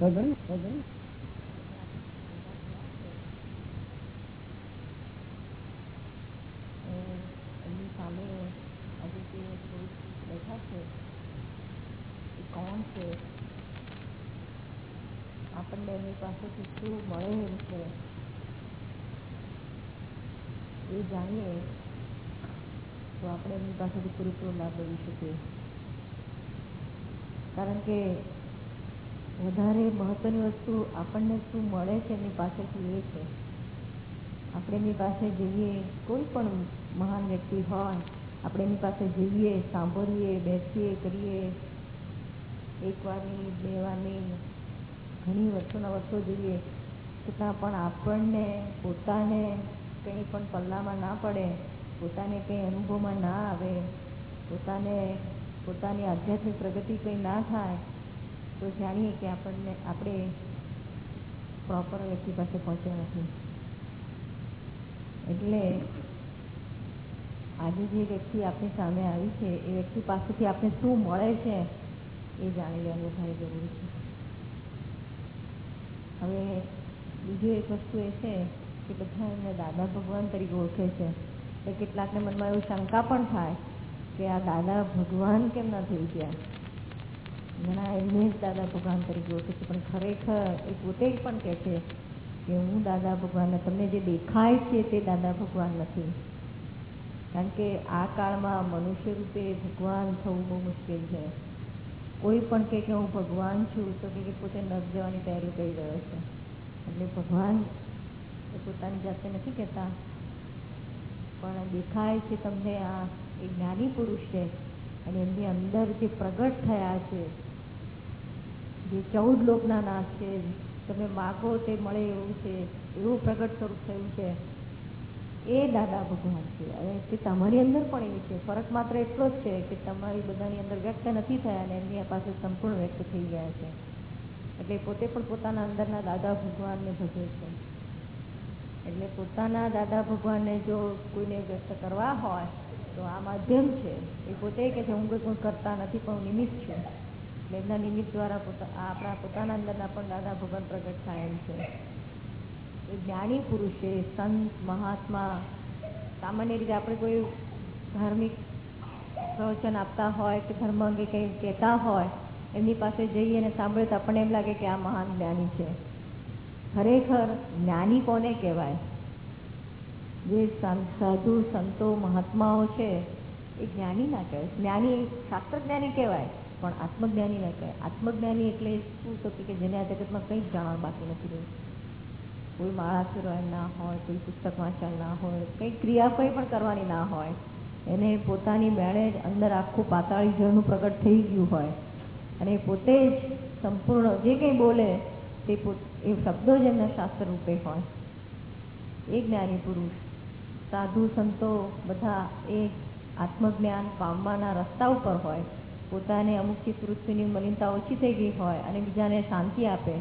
કોણ છે? આપણને એમની પાસેથી શું મળે એમ છે? એ જાણીએ. તો આપણે એમની પાસેથી પૂરેપૂરો લાભ લઈ શકીએ. કારણ કે વધારે મહત્વની વસ્તુ આપણને શું મળે છે એમની પાસેથી એ છે. આપણે એમની પાસે જઈએ, કોઈ પણ મહાન વ્યક્તિ હોય, આપણે એની પાસે જઈએ, સાંભળીએ, બેસીએ, કરીએ એક વારની બે વારની ઘણી વર્ષોના વર્ષો જોઈએ છતાં પણ આપણને પોતાને કંઈ પણ પલ્લામાં ના પડે, પોતાને કંઈ અનુભવમાં ના આવે, પોતાને, પોતાની આધ્યાત્મિક પ્રગતિ કંઈ ના થાય તો જાણીએ કે આપણને, આપણે પ્રોપર વ્યક્તિ પાસે પહોંચ્યા નથી. એટલે આજે જે વ્યક્તિ આપણી સામે આવી છે, એ વ્યક્તિ પાસેથી આપણે શું મળે છે, એ જાણી લેવાનું થાય જરૂરી છે. હવે બીજું એક વસ્તુ એ છે કે બધા એમને દાદા ભગવાન તરીકે ઓળખે છે. એ કેટલાકને મનમાં એવું શંકા પણ થાય કે આ દાદા ભગવાન કેમ ના થઈ ગયા ઘણા એમને જ દાદા ભગવાન તરીકે ઓળખે છે, પણ ખરેખર એ પોતે પણ કહે છે કે હું દાદા ભગવાન તમને જે દેખાય છે તે દાદા ભગવાન નથી. કારણ કે આ કાળમાં મનુષ્ય રૂપે ભગવાન થવું બહુ મુશ્કેલ છે. કોઈ પણ કહે કે હું ભગવાન છું, તો કે પોતે નર્ક જવાની તૈયારી કરી રહ્યો છે. એટલે ભગવાન એ પોતાની જાતે નથી કહેતા. પણ દેખાય છે તમને આ એક જ્ઞાની પુરુષ છે અને એમની અંદર જે પ્રગટ થયા છે જે ચૌદ લોકના નાશ છે, તમે માગો તે મળે એવું છે, એવું પ્રગટ સ્વરૂપ થયું છે. એ દાદા ભગવાન છે. અને તે તમારી અંદર પણ એવું છે. ફરક માત્ર એટલો જ છે કે તમારી બધાની અંદર વ્યક્ત નથી થયા અને એમની પાસે સંપૂર્ણ વ્યક્ત થઈ ગયા છે. એટલે પોતે પણ પોતાના અંદરના દાદા ભગવાનને ભજવે છે. એટલે પોતાના દાદા ભગવાનને જો કોઈને વ્યક્ત કરવા હોય, તો આ માધ્યમ છે. એ પોતે કે છે, હું કોઈ કરતા નથી, પણ હું નિમિત્ત છું. એમના નિમિત્ત દ્વારા આપણા પોતાના અંદરના પણ દાદા ભગવાન પ્રગટ થાય એમ છે. એ જ્ઞાની પુરુષ, સંત, મહાત્મા, સામાન્ય રીતે આપણે કોઈ ધાર્મિક પ્રવચન આપતા હોય કે ધર્મ અંગે કંઈ કહેતા હોય, એમની પાસે જઈએ અને સાંભળીએ તો આપણને એમ લાગે કે આ મહાન જ્ઞાની છે. ખરેખર જ્ઞાની કોને કહેવાય? જે સાધુ, સંતો, મહાત્માઓ છે, એ જ્ઞાની ના કહેવાય. જ્ઞાની શાસ્ત્ર જ્ઞાની કહેવાય. પણ આત્મજ્ઞાની ના કહેવાય. આત્મજ્ઞાની એટલે શું તો કે જેને આ જગતમાં કંઈ જ જાણવા બાકી નથી રહ્યું. કોઈ માળા ફેરવાની ના હોય, કોઈ પુસ્તક વાંચન ના હોય, કંઈ ક્રિયા કંઈ પણ કરવાની ના હોય, એને પોતાની મેળે જ અંદર આખું પાતાળી જળનું પ્રગટ થઈ ગયું હોય. અને પોતે જ સંપૂર્ણ જે કંઈ બોલે તે એ શબ્દો જ એમના શાસ્ત્ર રૂપે હોય. એ જ્ઞાની પુરુષ, સાધુ સંતો બધા એ આત્મજ્ઞાન પામવાના રસ્તા ઉપર હોય. પોતાને અમુકથી પૃથ્વીની મલિનતા ઓછી થઈ ગઈ હોય અને બીજાને શાંતિ આપે,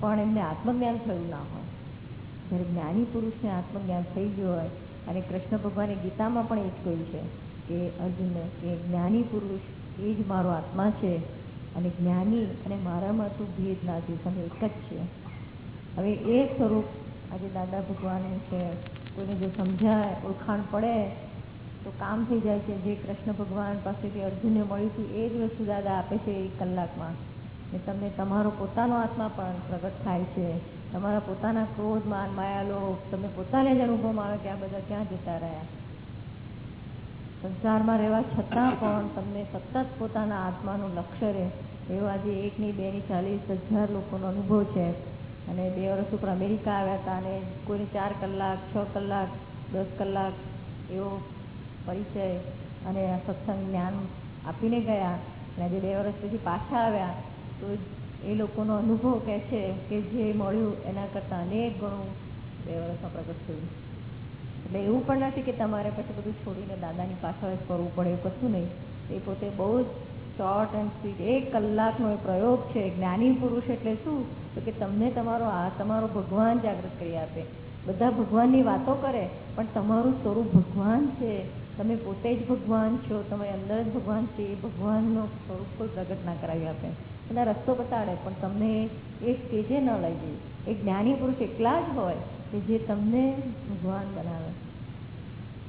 પણ એમને આત્મજ્ઞાન થયું ના હોય. જ્યારે જ્ઞાની પુરુષને આત્મજ્ઞાન થઈ ગયું હોય અને કૃષ્ણ ભગવાને ગીતામાં પણ એ જ કહ્યું છે કે અર્જુનને કે જ્ઞાની પુરુષ એ જ મારો આત્મા છે અને જ્ઞાની અને મારામાં તું ભેદ ના તમે એક જ છે. હવે એ સ્વરૂપ આજે દાદા ભગવાનનું છે. કોઈને જો સમજાય, ઓળખાણ પડે તો કામ થઈ જાય છે. જે કૃષ્ણ ભગવાન પાસેથી અર્જુનને મળ્યું હતું, એ જ વસ્તુ દાદા આપે છે એક કલાકમાં. ને તમને તમારો પોતાનો આત્મા પણ પ્રગટ થાય છે. તમારા પોતાના ક્રોધ, માન માયાલો તમે પોતાને જ અનુભવમાં આવે કે આ બધા ક્યાં જતા રહ્યા. સંસારમાં રહેવા છતાં પણ તમને સતત પોતાના આત્માનું લક્ષ્ય રહે. એવો આજે એકની, બેની ચાલીસ હજાર લોકોનો અનુભવ છે. અને બે વર્ષ ઉપર અમેરિકા આવ્યા હતા અને કોઈને ચાર કલાક, છ કલાક, દસ કલાક એવો પરિચય અને સત્સંગ જ્ઞાન આપીને ગયા અને આજે બે વર્ષ પછી પાછા આવ્યા, તો એ લોકોનો અનુભવ કહે છે કે જે મળ્યું એના કરતાં અનેક ગણું બે વર્ષમાં પ્રગટ થયું. એટલે એવું પણ નથી કે તમારે પછી બધું છોડીને દાદાની પાછળ કરવું પડે એવું કશું નહીં. એ પોતે બહુ જ શોર્ટ એન્ડ સ્વીટ એક કલાકનો એ પ્રયોગ છે. જ્ઞાની પુરુષ એટલે શું? તો કે તમને તમારો આ, તમારો ભગવાન જાગૃત કરી આપે. બધા ભગવાનની વાતો કરે, પણ તમારું સ્વરૂપ ભગવાન છે. તમે પોતે જ ભગવાન છો તમારી અંદર જ ભગવાન છે, એ ભગવાનનો સ્વરૂપ કોઈ પ્રગટ ના કરાવી આપે. બધા રસ્તો બતાડે, પણ તમને એ સ્ટેજે ન લઈ જાય એ જ્ઞાની પુરુષ એકલા જ હોય કે જે તમને ભગવાન બનાવે.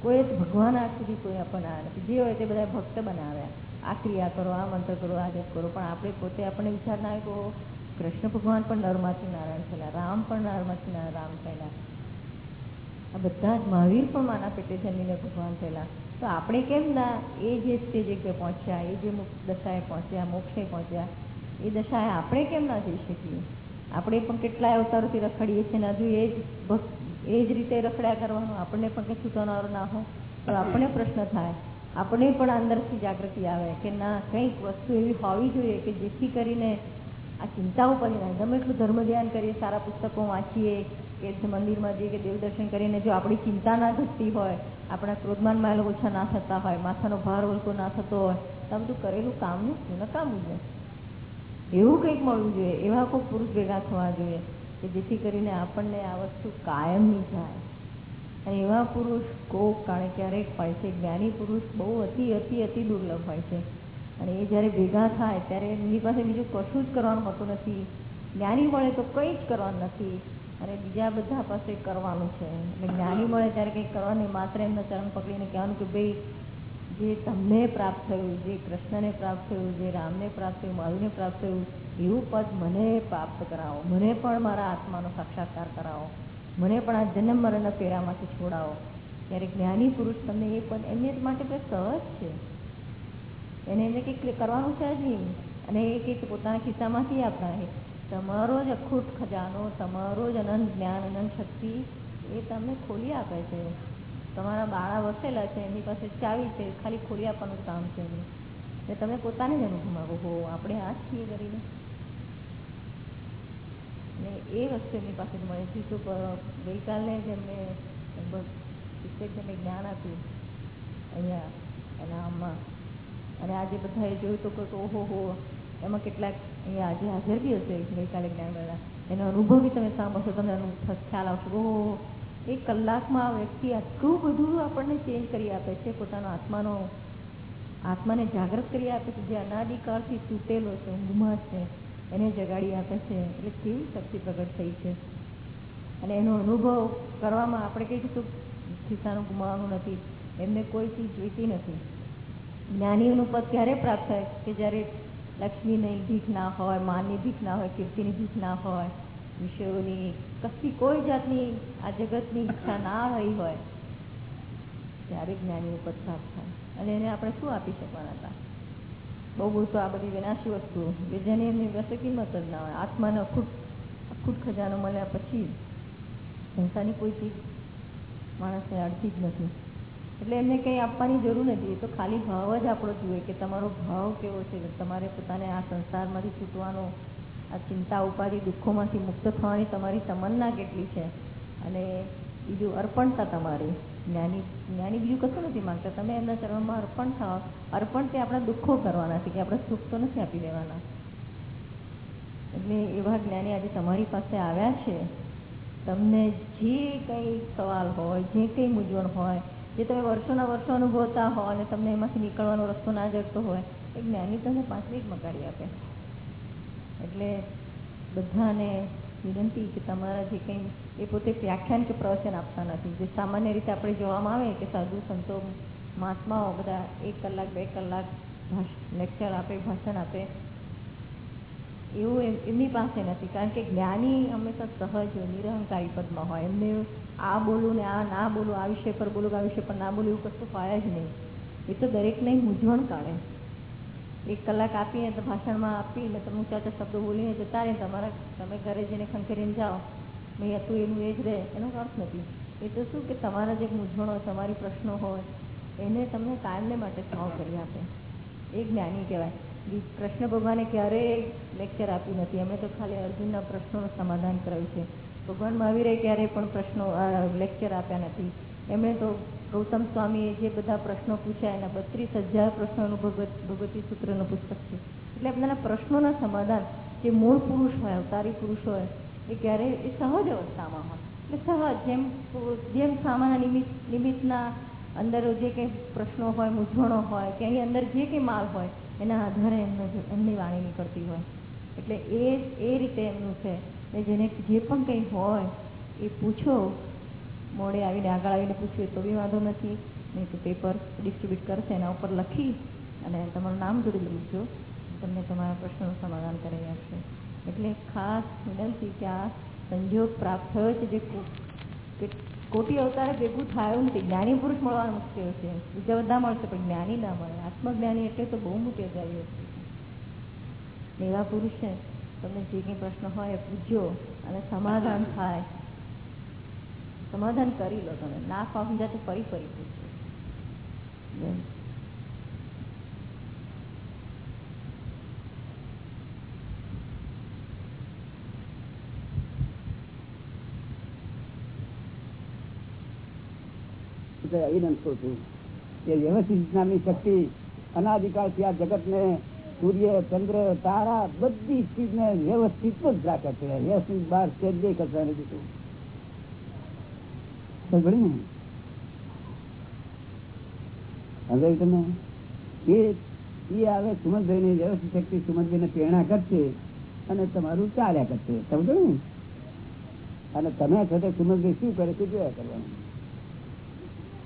કોઈ જ ભગવાન આજ સુધી કોઈ આપણને આવ્યા નથી. જે હોય તે બધા ભક્ત બનાવ્યા. આ ક્રિયા કરો, આ મંત્ર કરો, આ જપ કરો, પણ આપણે પોતે આપણને વિચાર ના આવ્યો કૃષ્ણ ભગવાન પણ નરમાંથી નારાયણ થયેલા, રામ પણ નરમાંથી રામ થયેલા. આ બધા જ મહાવીર પણ માના પેટે જન્મીને ભગવાન થયેલા. તો આપણે કેમ ના, એ જે સ્ટેજે કે પહોંચ્યા, એ જે દશાએ પહોંચ્યા, મોક્ષે પહોંચ્યા, એ દશાએ આપણે કેમ ના જઈ શકીએ? આપણે પણ કેટલાય અવતારોથી રખડીએ છીએ ને હજુ એ જ એ જ રીતે રખડ્યા કરવાનું. આપણને પણ કંઈ છૂટનારો ના હોય. તો આપણને પ્રશ્ન થાય. આપણે પણ અંદરથી જાગૃતિ આવે કે ના, કંઈક વસ્તુ એવી હોવી જોઈએ કે જેથી કરીને આ ચિંતા ઉપર ગમે એટલું ધર્મ ધ્યાન કરીએ, સારા પુસ્તકો વાંચીએ કે મંદિરમાં જઈએ કે દેવદર્શન કરીને જો આપણી ચિંતા ના ઘટતી હોય, આપણા ક્રોધમાન માલ ઓછા ના થતા હોય, માથાનો ભાર ઓછો ના થતો હોય, તો બધું કરેલું કામનું નકામું છે? એવું કંઈક મળવું જોઈએ, એવા કોઈ પુરુષ ભેગા થવા જોઈએ કે જેથી કરીને આપણને આ વસ્તુ કાયમની જાય અને એવા પુરુષ કોક કારણે ક્યારેક હોય છે, જ્ઞાની પુરુષ બહુ અતિ અતિ અતિ દુર્લભ હોય છે. અને એ જ્યારે ભેગા થાય, ત્યારે એમની પાસે બીજું કશું જ કરવાનું હોતું નથી. જ્ઞાની મળે તો કંઈ જ કરવાનું નથી. અને બીજા બધા પાસે કરવાનું છે. એટલે જ્ઞાની મળે ત્યારે કંઈક કરવાની, માત્ર એમના ચરણ પકડીને કહેવાનું કે ભાઈ, જે તમને પ્રાપ્ત થયું, જે કૃષ્ણને પ્રાપ્ત થયું, જે રામને પ્રાપ્ત થયું માધુને પ્રાપ્ત થયું, એવું પદ મને પ્રાપ્ત કરાવો. મને પણ મારા આત્માનો સાક્ષાત્કાર કરાવો. મને પણ આ જન્મ મરણના ફેરામાંથી છોડાવો. ત્યારે જ્ઞાની પુરુષ તમને એ પદ એમને માટે સહજ છે. એને એમને કંઈક કરવાનું છે જ નહીં. અને એ કંઈક પોતાના ખિસ્સામાંથી આપતા તમારો જ અખૂટ ખજાનો, તમારો જ અનંત જ્ઞાન, અનંત શક્તિ, એ તમને ખોલી આપે છે. તમારા બાળા વસેલા છે, એમની પાસે ચાવી છે, ખાલી ખોલી આપવાનું કામ છે એનું. એટલે તમે પોતાને જ અનુભવ હો, આપણે આ છીએ કરીને. ને એ વસ્તુ એમની પાસે મળે. છે તો ગઈકાલે જ એમને શિક્ષક જેમને જ્ઞાન આપ્યું અહીંયા એના આમમાં. અને આજે બધાએ જોયું તો કે, ઓહો, હો એમાં કેટલાક અહીંયા આજે હાજર બી હશે ગઈકાલે જ્ઞાનમેળા એનો અનુભવ બી તમે સાંભળશો, તમને ખ્યાલ આવશે. ઓહો, એક કલાકમાં વ્યક્તિ આટલું બધું આપણને ચેન્જ કરી આપે છે, પોતાનો આત્માનો, આત્માને જાગૃત કરી આપે છે, જે અનાદિકાળથી તૂટેલો છે, ઊંઘમાં છે, એને જગાડી આપે છે, એટલે કેવી શક્તિ પ્રગટ થઈ છે. અને એનો અનુભવ કરવામાં આપણે કંઈ કીધું ખિસ્સાનું ગુમાવવાનું નથી, એમને કોઈ ચીજ જોઈતી નથી. જ્ઞાનીઓનું પદ ક્યારે પ્રાપ્ત થાય? કે જ્યારે લક્ષ્મીની ભીખ ના હોય, માની ભીખ ના હોય, કીર્તિની ભીખ ના હોય વિષયોની કશી કોઈ જાતની આ જગતની ઈચ્છા ના રહી હોય, ત્યારે જ્ઞાનીનું પદ પ્રાપ્ત થાય. અને એને આપણે શું આપી શકવાના હતા? બહુ બહુ તો આ બધી વિનાશી વસ્તુ કે જેની એમની પાસે કિંમત જ ના હોય. આત્માને અખૂટ અખૂટ ખજાનો મળ્યા પછી સંસારની કોઈ ચીજ માણસને અડતી જ નથી. એટલે એમને કંઈ આપવાની જરૂર નથી. એ તો ખાલી ભાવ જ આપણો જુએ કે તમારો ભાવ કેવો છે. તમારે પોતાને આ સંસારમાંથી છૂટવાનો, આ ચિંતા, ઉપાધિ, દુઃખોમાંથી મુક્ત થવાની તમારી તમન્ના કેટલી છે? અને બીજું અર્પણતા તમારી. જ્ઞાની જ્ઞાની બીજું કશું નથી માગતા. તમે એમના ચરણમાં અર્પણ થાવ અર્પણ તે આપણા દુઃખો કરવાના છે કે આપણે સુખ તો નથી આપી દેવાના. એટલે એવા જ્ઞાની આજે તમારી પાસે આવ્યા છે. તમને જે કંઈ સવાલ હોય, જે કંઈ મૂંઝવણ હોય જે તમે વર્ષોના વર્ષો અનુભવતા હો અને તમને એમાંથી નીકળવાનો રસ્તો ના જડતો હોય એ જ્ઞાની તમને જ કાઢી આપે. એટલે બધાને વિનંતી કે તમારા જે કંઈ, એ પોતે વ્યાખ્યાન કે પ્રવચન આપતા નથી. જે સામાન્ય રીતે આપણે જોવામાં આવે કે સાધુ, સંતો, મહાત્માઓ બધા એક કલાક, બે કલાક લેક્ચર આપે, ભાષણ આપે એવું એમની પાસે નથી. કારણ કે જ્ઞાની હંમેશા સહજ, નિરહંકારી પદમાં હોય. એમને આ બોલું ને આ, ના બોલું, આ વિષય પર બોલું, આ વિષય પર ના બોલું, એવું કશું હોય જ નહીં. એ તો દરેકને મૂંઝવણ કાઢે. એક કલાક આપીને તો ભાષણમાં આપીને તમે ઊંચા ઊંચા શબ્દો બોલીને જતા રહે તમારા, તમે ઘરે જઈને ખંખેરીને જાઓ. મેં હતું એનું એ જ રહે એનો અર્થ નથી. એ તો શું કે તમારા જે મૂંઝવણો તમારી પ્રશ્નો હોય, એને તમને કાયમને માટે સોલ્વ કરી આપે. એ જ્ઞાની કહેવાય. કૃષ્ણ ભગવાને ક્યારેય લેક્ચર આપ્યું નથી. એમણે તો ખાલી અર્જુનના પ્રશ્નોનું સમાધાન કર્યું છે. ભગવાન મહાવીરે ક્યારેય પણ પ્રશ્નો લેક્ચર આપ્યા નથી. એમણે તો ગૌતમ સ્વામીએ જે બધા પ્રશ્નો પૂછ્યા, એના બત્રીસ હજાર પ્રશ્નોનું ભગવત ભગવતી સૂત્રનું પુસ્તક છે. એટલે એમના પ્રશ્નોના સમાધાન, જે મૂળ પુરુષ હોય, અવતારી પુરુષ હોય, એ ક્યારેય, એ સહજ અવસ્થામાં હોય. એટલે સહજ, જેમ જેમ સામાન્ય નિમિત્ત, નિમિત્તના અંદર જે કંઈ પ્રશ્નો હોય, મૂંઝવણો હોય, કે એની અંદર જે કંઈ માલ હોય એના આધારે એમને એમની વાણી નીકળતી હોય. એટલે એ એ રીતે એમનું છે. એ જેને જે પણ કંઈ હોય, એ પૂછો. મોડે આવીને આગળ આવીને પૂછ્યું તો બી વાંધો નથી. નહીં તો પેપર ડિસ્ટ્રીબ્યુટ કરશે, એના ઉપર લખી અને તમારું નામ જોડી લખજો. તમને તમારા પ્રશ્નનું સમાધાન કરી આપશે. એટલે ખાસ વિનંતી કે આ સંજોગ પ્રાપ્ત થયો છે જે કોટી અવતાર ભેગું થાય નથી જ્ઞાની પુરુષ મળવાનું મુશ્કેલ છે. બીજા બધા મળશે, પણ જ્ઞાની ના મળે. આત્મજ્ઞાની એટલે તો બહુ મોટી અજાવી હતી એવા પુરુષ છે તમને જે કંઈ પ્રશ્ન હોય એ પૂછજો અને સમાધાન થાય. સમાધાન કરી લો તમે. ના સમજાય તો ફરી ફરી પૂછજો. અભિનંદ છું કે વ્યવસ્થિત નામની શક્તિ અનાધિકાળથી આ જગત ને સૂર્ય, ચંદ્ર, તારા બધી ચીજ ને વ્યવસ્થિત જ રાખે છે. વ્યવસ્થિત બહાર છે કરતા નથી તું એ એ આવે સુમનભાઈ ની વ્યવસ્થિત શક્તિ સુમનભાઈ ને પ્રેરણા કરશે અને તમારું ચાલ્યા કરશે. સમજો ને? અને તમે છતાં સુમનભાઈ શું કરે છે જોયા કરવાનું?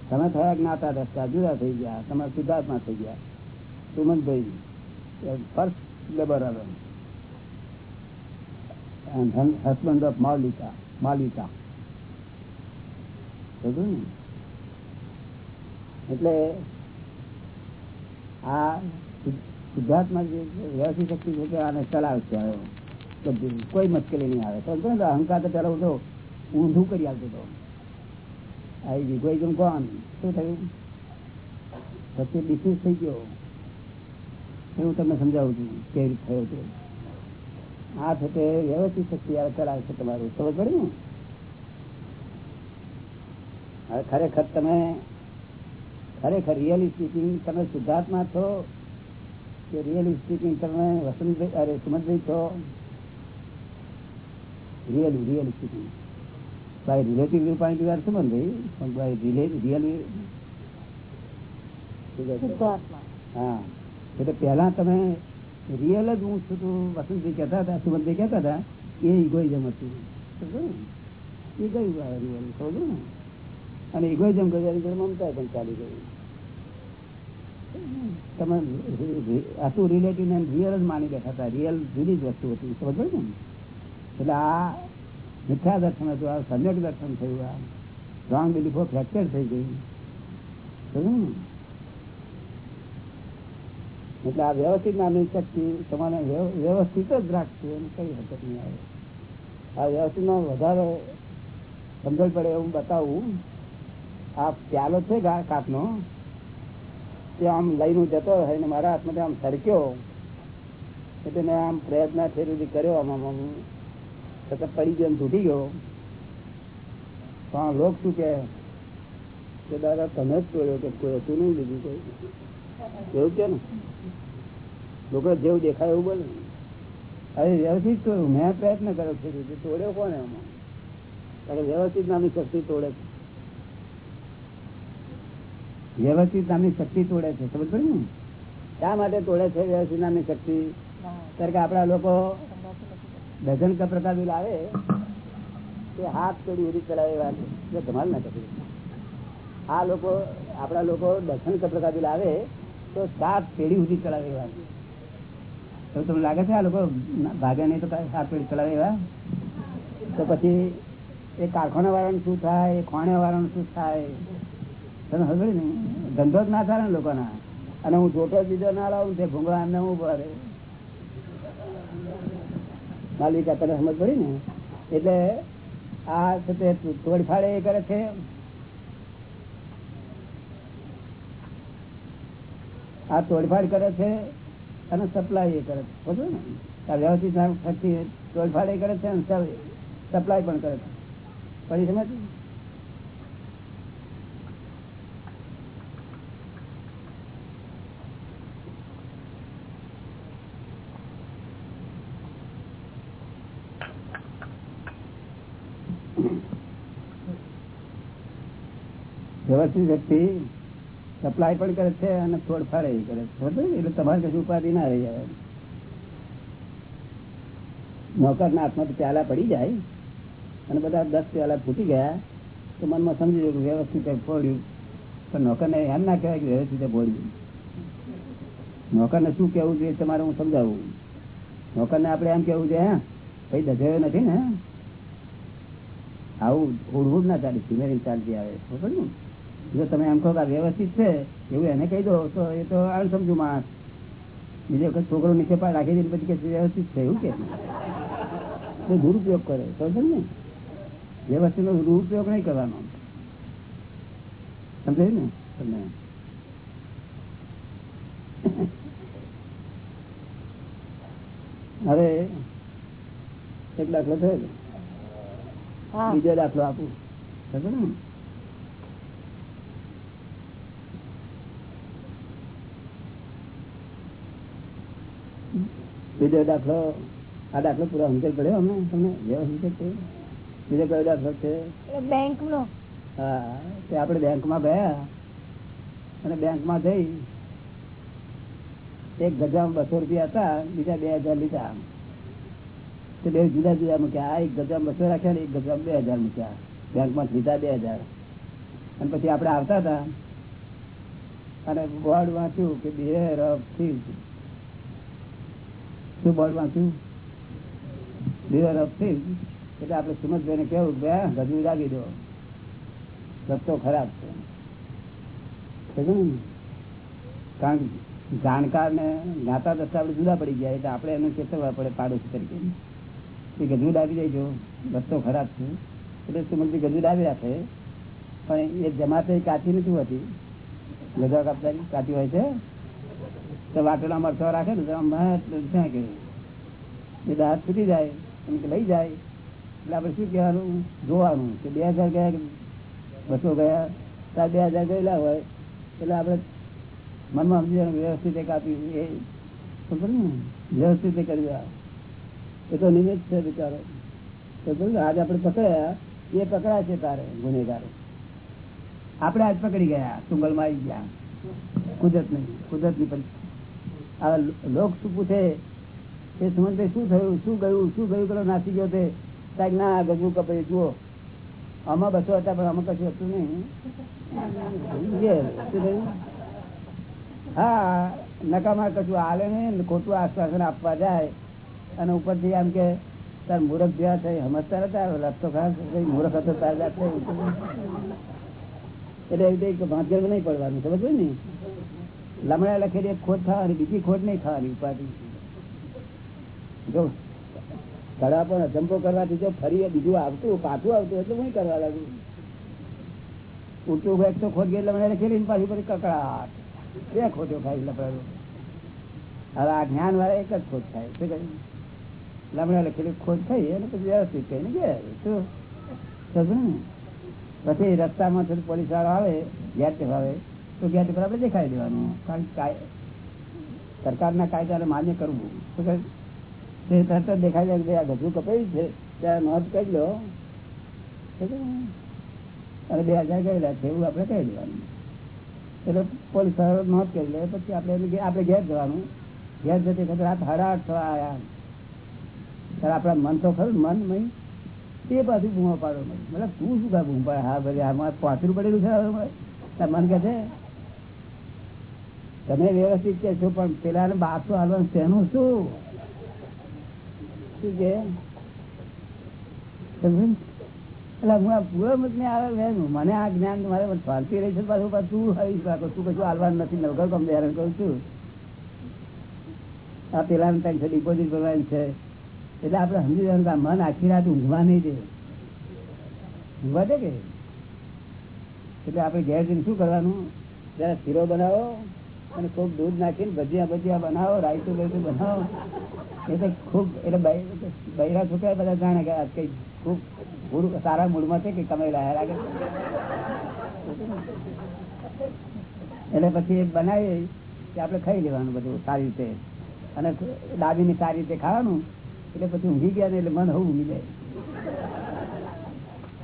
તમે થયા જ્ઞાતા રસ્તા જુદા થઈ ગયા તમે સિદ્ધાર્થમાં થઈ ગયા. સુમનભાઈ ફર્સ્ટ લેબર હવે હસબન્ડ ઓફ માલિકા માલિકા એટલે આ સિદ્ધાર્થમાં જે વ્યવસ્થિત શક્તિ છે કે આને ચલાવશે બધું કોઈ મુશ્કેલી નહીં આવે. અહંકાર તો પેલા તો ઊંધું કરી આવતો હતો. આવી ઇગોઇઝમ કોણ શું થયું પછી ડિફ્યુઝ થઈ ગયો એવું તમને સમજાવું છું કેવી રીતે થયો છે આ છે તે વ્યવસ્થિત શક્તિ કરાવે છે તમારું ખબર પડે ને હવે ખરેખર તમે ખરેખર રિયલી સ્પીકિંગ તમે સિદ્ધાર્થમાં છો કે રિયલી સ્પીકિંગ તમે વસંતભાઈ અરે સુમંતભાઈ છો really really speaking by relative viewpoint you are ભાઈ પણ બાય રિયલી હા. એટલે પહેલા તમે રિયલ જ હું છું વસંતભાઈ કહેતા હતા સુમનભાઈ કહેતા હતા એ ઇગોઇઝમ હતું. એ ગયું રિયલ કહું ને? અને ઇગોઇઝમ ગયું મમતા પણ ચાલી ગયું તમે આટલું રિલેટિવ રિયલ જ માની બેઠા હતા રિયલ જુદી જ વસ્તુ હતી સમજો ને? એટલે આ મિથ્યા દર્શન હતું આ સમ્યક દર્શન થયું આ. રોંગ બિલીફો ફ્રેક્ચર થઈ ગઈ એટલે આ વ્યવસ્થિત નામની શક્તિ તમારે વ્યવસ્થિત જ રાખશે એમ કઈ હકત નહીં આવે. આ વ્યવસ્થિતમાં વધારે સમજણ પડે એવું બતાવું. આ પ્યાલો છે કાપનો? તે આમ લઈને જતો હોય ને મારા હાથમાં આમ સરક્યો? એટલે મેં આમ પ્રયત્ન ફેરી કર્યો આમ છતાં પડી ગયો તૂટી ગયો. પણ લોક શું કે દાદા તમે જ તોડ્યો કે કોઈ હતું નહીં લીધું કોઈ? એવું કે ને? લોકો જેવું દેખાય એવું બોલે. અરે વ્યવસ્થિત તોડ્યું મેં પ્રયત્ન કર્યો છે તોડ્યો કોને એમાં અરે વ્યવસ્થિત નામની શક્તિ તોડે છે. વ્યવસ્થિત નામની શક્તિ તોડે છે. સમજ પડી ને? શા માટે તોડે છે વ્યવસ્થિત નામની શક્તિ? કારણ કે આપડા લોકો ડઝન કા પ્રકાર બિલ આવે તે હાથ તોડી ઉડી ચલાવે વાત ધમાલ ના કરી આ લોકો આપડા લોકો દર્શન ક પ્રકાર બિલ આવે તો સાત પેઢી સુધી ચલાવે વાત તો તમને લાગે છે આ લોકો ભાગે નહીં તો સાત પેઢી ચલાવે એવા? તો પછી એ કારખાના વાળાનું શું થાય, એ ખોણે વાળાનું શું થાય? તમે ખબર ને? ધંધો જ ના થાય ને લોકોના. અને હું જોટો બીજો ના લાવું તે ભૂંગળા એમને હું ભરે. માલિકા તને સમજ પડી ને? એટલે આ છે તે તોડફાડે કરે છે? આ તોડફાડ કરે છે અને સપ્લાય એ કરે છે. બરોબર ને? આ વ્યવસ્થિત તોડફાડ કરે છે અને સપ્લાય પણ કરે છે. પછી સમજ વ્યવસ્થિત વ્યક્તિ સપ્લાય પણ કરે છે અને તોડફાડ એ કરે છે. એટલે તમારે કશું ઉપાધિ ના રહી જાય. નોકર ના હાથમાં પ્યાલા પડી જાય અને બધા દસ પ્યાલા ફૂટી ગયા તો મનમાં સમજી જાય વ્યવસ્થિત ફોડ્યું. પણ નોકરને એમ ના કહેવાય કે વ્યવસ્થિત ફોડ્યું. નોકરને શું કેવું જોઈએ તમારે હું સમજાવું. નોકરને આપણે એમ કેવું છે હા, ભાઈ દજાયો નથી ને? આવું ઉડવું ના ચાલે સિમેરી ચાલતી આવે. બરોબર ને જો તમે એમ કહો કે વ્યવસ્થિત છે એવું એને કહી દો તો એ તો સમજુ માણસ. બીજો વખત છોકરો નીચે પાડ રાખી દે પછી કે વ્યવસ્થિત છે એવું કે દુરુપયોગ કરે સમજો ને? વ્યવસ્થિત નો દુરુપયોગ નહીં કરવાનો. સમજાયું ને તમને? હવે એક દાખલો થયો બીજો દાખલો આપું. સમજ ને? બીજો દાખલો આ દાખલો પૂરો સમજણ પડ્યો અમે તમને વ્યવસ્થિત છે. બીજો કયો દાખલો છે? બેંક નો હા તે આપણે બેંકમાં ગયા અને બેંકમાં જઈ એક ગજામાં બસો રૂપિયા હતા બીજા બે હજાર લીધા. તે બે જુદા જુદા મૂક્યા. આ એક ગજામાં બસો રાખ્યા ને એક ગજામાં બે હજાર મૂક્યા. બેંકમાં લીધા બે હજાર. અને પછી આપણે આવતા હતા અને બોર્ડ વાંચ્યું કે બિહેર ઓફ થીવ શું બોર્ડ વાંચ્યું લીવર ઓફ એટલે આપણે સુમતભાઈને કેવું કે હા, લાગી દો. રસ્તો ખરાબ છે. કારણ જાણકાર ને જ્ઞાતા દસ્તા આપણે જુદા પડી ગયા એટલે આપણે એને ચેતવવા પડે પાડોશી તરીકે. એ ગજુ ડાબી દેજો. રસ્તો ખરાબ છે. એટલે સુમતભાઈ ગજવું ડાબી રાખે. પણ એ જમાતે કાચી નથી હોતી. ગજા કાપતા કાચી હોય છે. તો વાટેલા મરચા રાખે ને તો આમ મહેનત ક્યાં કે એ દાંત છૂટી જાય, એમ કે લઈ જાય. એટલે આપણે શું કહેવાનું? જોવાનું કે બે હજાર ગયા બસો ગયા તાર બે હજાર ગયેલા હોય, એટલે આપણે મનમાં સમજી વ્યવસ્થિત એક આપ્યું એ ખબર ને? વ્યવસ્થિત કરી દેવા. એ તો નિમિત્ત છે બિચારો. તો આજે આપણે પકડ્યા, એ પકડાય છે તારે ગુનેગારો. આપણે આજ પકડી ગયા સુંગલમાં આવી ગયા. કુદરત નહીં કુદરતની પરીક્ષા આ લોક શું પૂછે? એ સુમંતભાઈ શું થયું? શું ગયું? શું ગયું? પેલો નાસી ગયો તે. સાહેબ ના ગજવું કપાઈ જુઓ. આમાં બસો હતા, પણ આમાં કશું હતું નહીં? હા, નકામાં કશું હાલે નહીં ખોટું આશ્વાસન આપવા જાય. અને ઉપરથી આમ કે, તાર મૂર્ખ જેવા થાય સમજતા હતા રસ્તો ખાસ મૂર્ખ હતો, તાર એટલે એવી રીતે ભાગ્ય નહીં પડવાનું. સમજ ને? લમણા લખે એક ખોટ ખાવાની બીજી ખોટ નહીં ખાવાની ઉપાધિ. જો ઘડા પણ અજંપો કરવાથી જો ફરી બીજું આવતું, પાછું આવતું એટલે હું કરવા લાગુ? ઉલટું એક તો ખોટ ગઈ લમણા લખેલી ને પાછી પછી કકડાટ. બે ખોટો ખાઈ લપડાડું હવે આ જ્ઞાન વાળા એક જ ખોટ થાય. શું કહ્યું? લમણા લખેલી ખોટ થઈ અને પછી વ્યવસ્થિત કહીને ગયા. શું સમજ ને પછી રસ્તામાં થોડું પોલીસ વાળો આવે, ગેટ આવે. તો ગેટ પર આપણે દેખાડી દેવાનું. કારણ સરકારના કાયદાને માન્ય કરવું. તો કહે તરત જ દેખાઈ જાય આ ગજુ કપાયું છે ત્યારે નોંધ કરી લો. અને બે હજાર ગયેલા છે, એવું આપણે કહી દેવાનું. એટલે પોલીસ નોંધ કરી લે, પછી આપણે આપણે ઘેર જવાનું. ઘેર જતી વખતે રાત સાડા થવા આવ્યા ત્યારે આપણા મન તો ખરું મન નહીં તે પાછું બૂમો પાડો. મતલબ તું શું કા બૂમ પાડે હા, ભલે આમાં પાથરું પડેલું છે. મન કહે છે? તમે વ્યવસ્થિત કે છો, પણ પેલા બારસો હાલવાનું તેનું શું? શું કે? આવે મને આ જ્ઞાન મારે ફાલતી રહી છે પાછું પાછું હરીશ રાખો તું કશું હાલવાનું નથી નવગર કમ હેરાન કરું છું. આ પેલા છે ડિપોઝિટ ભરવાની છે. એટલે આપણે સમજી જવાનું મન આખી રાત ઊંઘવા નહીં દે. ઊંઘવા દે કે? એટલે આપણે ઘેર જઈને શું કરવાનું? જરા શીરો બનાવો. અને ખૂબ દૂધ નાખીને ભજીયા ભજીયા બનાવો, રાયતું બાયતું બનાવો. એટલે ખૂબ, એટલે બૈરા છોકરા બધા જાણે કે આજ કઈ ખૂબ સારા મૂળમાં છે કે કમાઈ રહ્યા લાગે એટલે પછી એ બનાવી કે આપણે ખાઈ લેવાનું બધું સારી રીતે. અને દાબીને સારી રીતે ખાવાનું, એટલે પછી ઊંઘી ગયા ને એટલે મન હવું ઊંઘી જાય.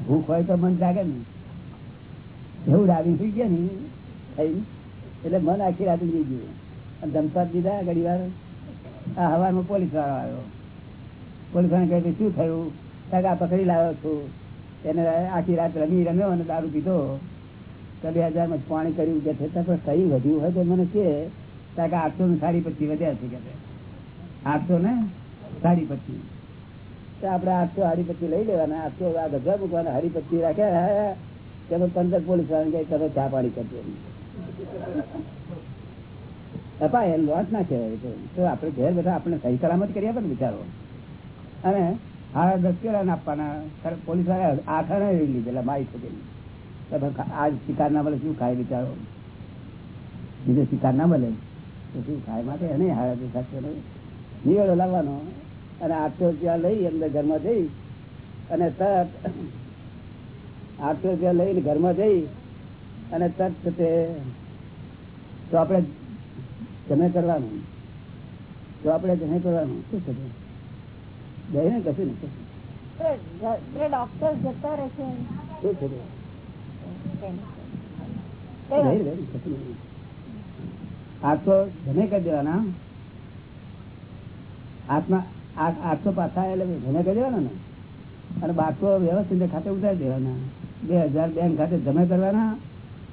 ભૂખ હોય તો મન જાગે ને. એવું દાબી સુઈ ગયા ને થઈ એટલે મન આખી રાત ઉડી ગયું. ધમસાત દીધા ઘડી વાર. આ હવામાં પોલીસ વાળો આવ્યો. પોલીસવાળા કહે શું થયું? ટકા પકડી લાવ્યો છું. એને આખી રાત રમી રમ્યો અને દારૂ પીધો. તો બે હજારમાં પાણી કર્યું કે છતાં પણ કઈ વધ્યું હોય તો મને કે ટકા આઠસો ને સાડી પચી વધ્યા છે કે આઠસો ને સાડી પચી તો આપડે આઠસો હરિપત્તી લઈ લેવાના. આઠસો આ ગજા મૂકવાના. હરિપત્તી રાખ્યા. તમે પંદર પોલીસવાળા કહે તમે ચા પાણી કરજો. અપાય લોટ ના કહેવાય તો. આપણે ઘેર બેઠા આપણે સહી સલામત કરી આપે વિચારો અને હા દસ આપવાના પોલીસવાળા આઠ લીધેલા, મારી શકે શિકાર ના મળે શું ખાય વિચારો બીજો શિકાર ના મળે, તો શું ખાય માટે? એને હારા નિવેડો લાવવાનો. અને આઠસો રૂપિયા લઈ અંદર ઘરમાં જઈ, અને તરત આઠસો રૂપિયા લઈને ઘરમાં જઈ, અને તરત તો આપણે જમે કરવાનું. તો આપણે જમે કરવાનું. શું થતું જઈ ને કશું ને ડોક્ટર જતા રહે છે. શું થતું આઠસો જમે કરી દેવાના. આઠમાં આઠસો પાછા એટલે જમે કરી દેવાના ને? અને બારસો વ્યવસ્થિત ખાતે ઉતારી દેવાના. બે હજાર બેંક ખાતે જમે કરવાના.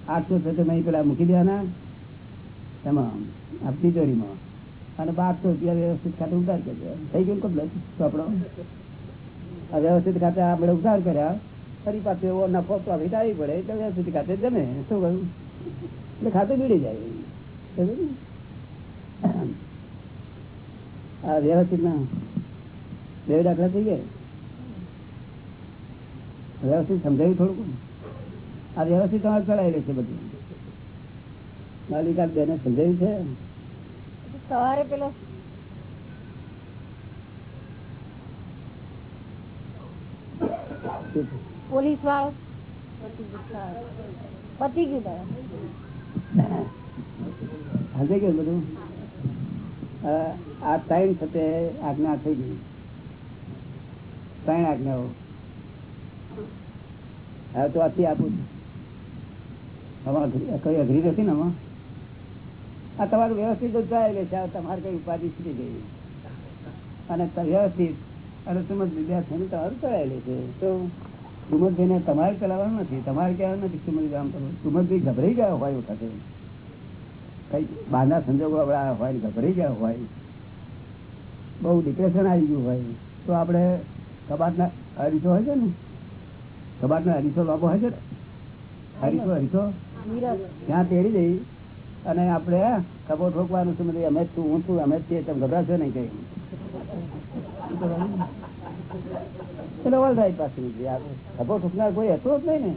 આઠસો છે નહીં પેલા મૂકી દેવાના. એમાં આ તિજોરીમાં. અને બારસો રૂપિયા વ્યવસ્થિત ખાતે ઉતાર કર્યો. થઈ ગયું કમ્પ્લેટ? ચોપડો વ્યવસ્થિત ખાતે આપણે ઉધાર કર્યા. ફરી પાછું એવો નફો પ્રોફિટ આવી પડે. એટલે વ્યવસ્થિત ખાતે જમે શું કહ્યું એટલે ખાતું બીડી જાય. આ વ્યવસ્થિત ના બે દાખલા થઈ ગયા. વ્યવસ્થિત સમજાવ્યું થોડુંક? આ વ્યવસ્થિત તમારે ચડાવી રહેશે બધું. માલિકા બેને સમજાવ્યું છે? સવારે પેલો પોલીસ વાળો પતી ગયું ગયું બધું? આ ત્રણ થતે આજ્ઞા થઈ ગઈ. ત્રણ આજ્ઞાઓ. હા તો આથી આપું છું. કઈ અઘરી નથી ને આમાં? આ તમારું વ્યવસ્થિત ચાલે છે તમારે કઈ ઉપાધિ છૂટી ગઈ. અને વ્યવસ્થિત. અને સુમત વિદ્યાર્થીને તમારું કરાયેલું છે. તો સુમતભાઈને તમારે ચલાવવાનું નથી. તમારે કહેવાનું નથી સુમતભાઈ આમ કરવું સુમતભાઈ ગભરાઈ ગયા હોય વખતે કઈ બહારના સંજોગો આપણા હોય ગભરાઈ ગયા હોય. બહુ ડિપ્રેશન આવી ગયું હોય. તો આપણે કબાટના અરીસો હોય છે ને? કબાટના અરીસો લાભો હોય છે ને? અરીસો અરીસો ત્યાં તેડી દઈ. અને આપણે કબો ઠોકવાનું છે બધું અમે છું, હું છું, અમે છીએ, તમે ગભરાશો નહીં કઈ. એટલે વલરાય પાસે ઠોકનાર કોઈ હતો જ નહીં ને.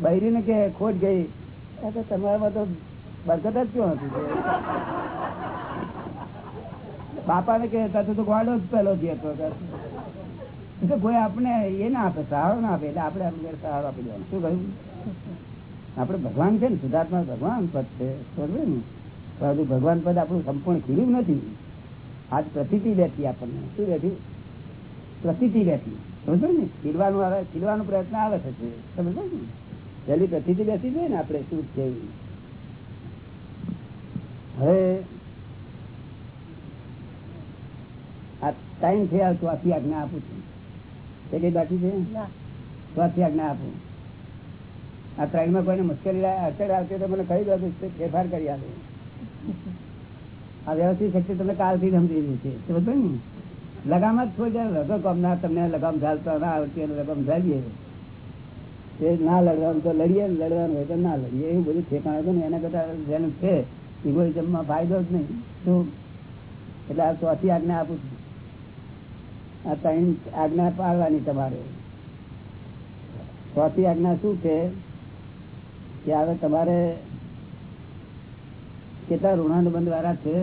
બૈરીને કે ખોટ ગઈ. તો તમારામાં તો બરકત જ ક્યાં હતી? બાપાને કે તો ગોળો જ પેલો જ હતો. કોઈ આપણે એ ના આપે, સહારો ના આપે. એટલે આપણે આપણે સહારો આપી દેવાનો. શું કહ્યું? આપણે ભગવાન છે ને સુધાર્થમાં ભગવાન પદ છે બરોબર ને? પરંતુ ભગવાન પદ આપણું સંપૂર્ણ ખીલ્યું નથી. આજ પ્રતિતિ બેઠી આપણને. શું બેઠી પ્રતિતિ બેઠી સમજો ને? ખીલવાનું આવે ખીલવાનો પ્રયત્ન આવે છે સમજો ને? પહેલી પ્રતિતિ બેસી જોઈએ ને આપણે શું છે હવે આ ટાઈમ છે આ આથી આજ્ઞા આપું છું. એ કઈ બાકી છે? તો આજ્ઞા આપું. આ ટ્રેનમાં કોઈને મુશ્કેલી મને કહી દો ફેરફાર કરી આપે. આ વ્યવસ્થિત શક્તિ તમને કાલથી સમજી રહી છે. લગામ જ થોડી જાય લગો કમ ના, તમને લગામ ચાલતા ના આવતી લગામ ચાલીએ એ ના લડવાનું તો લડીએ લડવાનું હોય તો ના લડીએ. એવું બધું ઠેકાણ હતું ને, એના કરતા જેનું છે ઇગોઇઝમમાં ફાયદો જ નહીં. શું? એટલે આ ચોથી આજ્ઞા આપું છું. આ ત્રણ આજ્ઞા પાડવાની તમારે. ચોથી આજ્ઞા શું છે? કે હવે તમારે કેટલા ઋણાનુબંધ વાળા છે?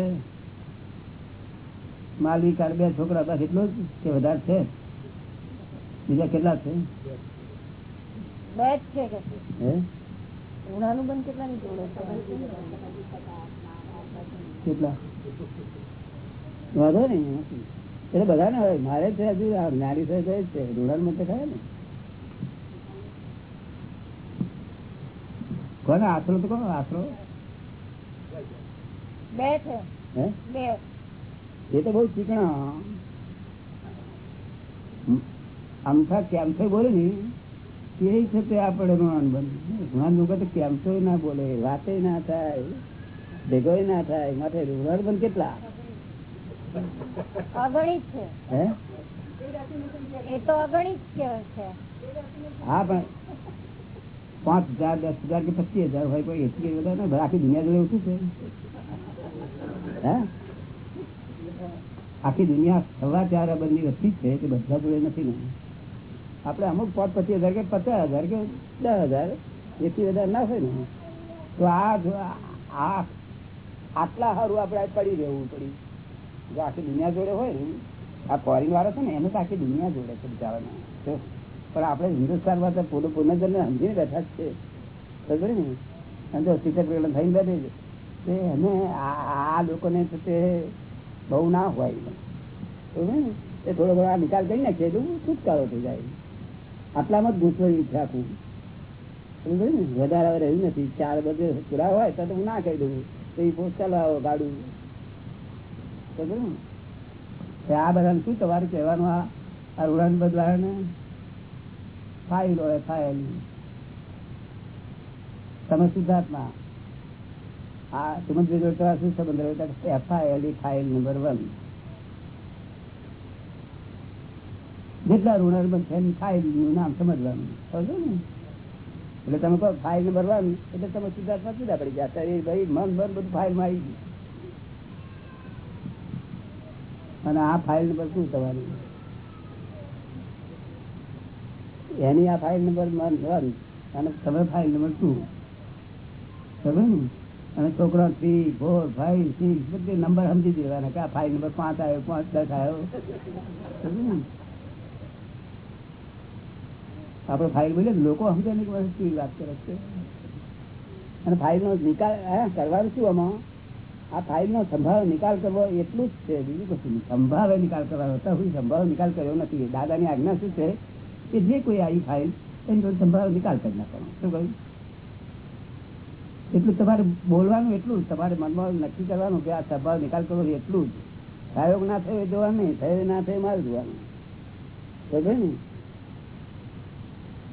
માલવી કાર બે છોકરા બસ એટલો જ કે વધારે છે? બીજા કેટલા છે? બે જ છે જોડે કેટલા? વાંધો નહીં એટલે બધા ને મારે છે હજુ નારી છે છે ઋણાનુબંધ ખરા ને. કોને આશરો તો કોનો આશરો? બે છે. હે? બે. એ તો બહુ ચીકણા. અમથા કેમ થઈ બોલે ને? તે છે તે આપણે ઋણાન બંધ ઋણાન લોકો તો કેમ તો ના બોલે વાતે ના થાય ભેગો ના થાય માટે ઋણાન બંધ કેટલા? અગણિત છે. હે? એ તો અગણિત છે. હા પણ પાંચ હજાર, દસ હજાર કે પચીસ હજાર હોય કોઈ બધા ના આખી દુનિયા જોડે ઓછું છે? હે? આખી દુનિયા સવા ચાર અબજની વસ્તી છે, તે બધા જોડે નથી ને. આપણે અમુક પાંચ, પચીસ હજાર કે પચાસ હજાર કે દસ હજાર એથી વધારે ના હોય ને, તો આ આટલા સારું આપણે પડી રહેવું પડી. જો આખી દુનિયા જોડે હોય ને, આ ફોરેન વાળા છે ને, એને તો આખી દુનિયા જોડે છે બિચારાને. પણ આપણે હિન્દુસ્તાનમાં તો પૂરું પુનર્જન્મ સમજીને બેઠા છે ને? થઈને બેઠે છે. તે આ લોકોને તે બહુ ના હોય. ને? એ થોડો ઘણો નિકાલ કરી નાખીએ તો છુટકારો થઈ જાય. આટલામાં જ ગૂંચવાયું છે આખું ને? વધારે રહ્યું નથી. ચાર બધે પૂરા હોય તો હું ના કહી દઉં. તો એ પોસ્ટ ચલાવો ગાડું. ને? આ બધાને શું તમારે કહેવાનું? આ રૂડાન બદલાને ફાઇલ હોય ફાઇલ. તમે સિદ્ધાર્થમાં, આ જોડે તમારા શું સંબંધ રહ્યો? ફાઇલ નંબર વન જેટલા ઋણ છે એની ફાઇલનું નામ સમજવાનું. સમજો ને? એટલે તમે કહો ફાઇલ નંબર એટલે તમે સિદ્ધાર્થમાં સીધા પડી ગયા. શરીર ભાઈ, મન મન બધું ફાઇલમાં આવી ગયું. અને આ ફાઇલ નંબર શું તમારી? એની આ ફાઇલ નંબર વન અને તમે ફાઇલ નંબર ટુ સમજ ને? અને છોકરા થ્રી ફોર ફાઈવ સિક્સ બધી નંબર સમજી દેવાના કે આ ફાઇલ નંબર પાંચ આવ્યો, પાંચ દસ આવ્યો. આપડે ફાઇલ બોલીએ લોકો સમજે ને કે વાત કરે છે. અને ફાઇલ નો નિકાલ કરવાનું શું આમાં? આ ફાઇલ નો સંભાવ નિકાલ કરવો એટલું જ છે. બીજું કશું નહીં. સંભાવે નિકાલ કરવાનો. હતો હું સંભાવ નિકાલ કર્યો નથી. દાદાની આજ્ઞા શું છે? કે જે કોઈ આવી ફાઇલ એની જોડે નિકાલ કરી નાખવાનો. શું કહ્યું? એટલું તમારે બોલવાનું એટલું તમારે મનમાં નક્કી કરવાનું કે આ સંભાવ નિકાલ કરવો એટલું જ. સહયોગ ના થયો જોવાનું નહીં, થયો ના થયો મારે જોવાનું. સમજે ને?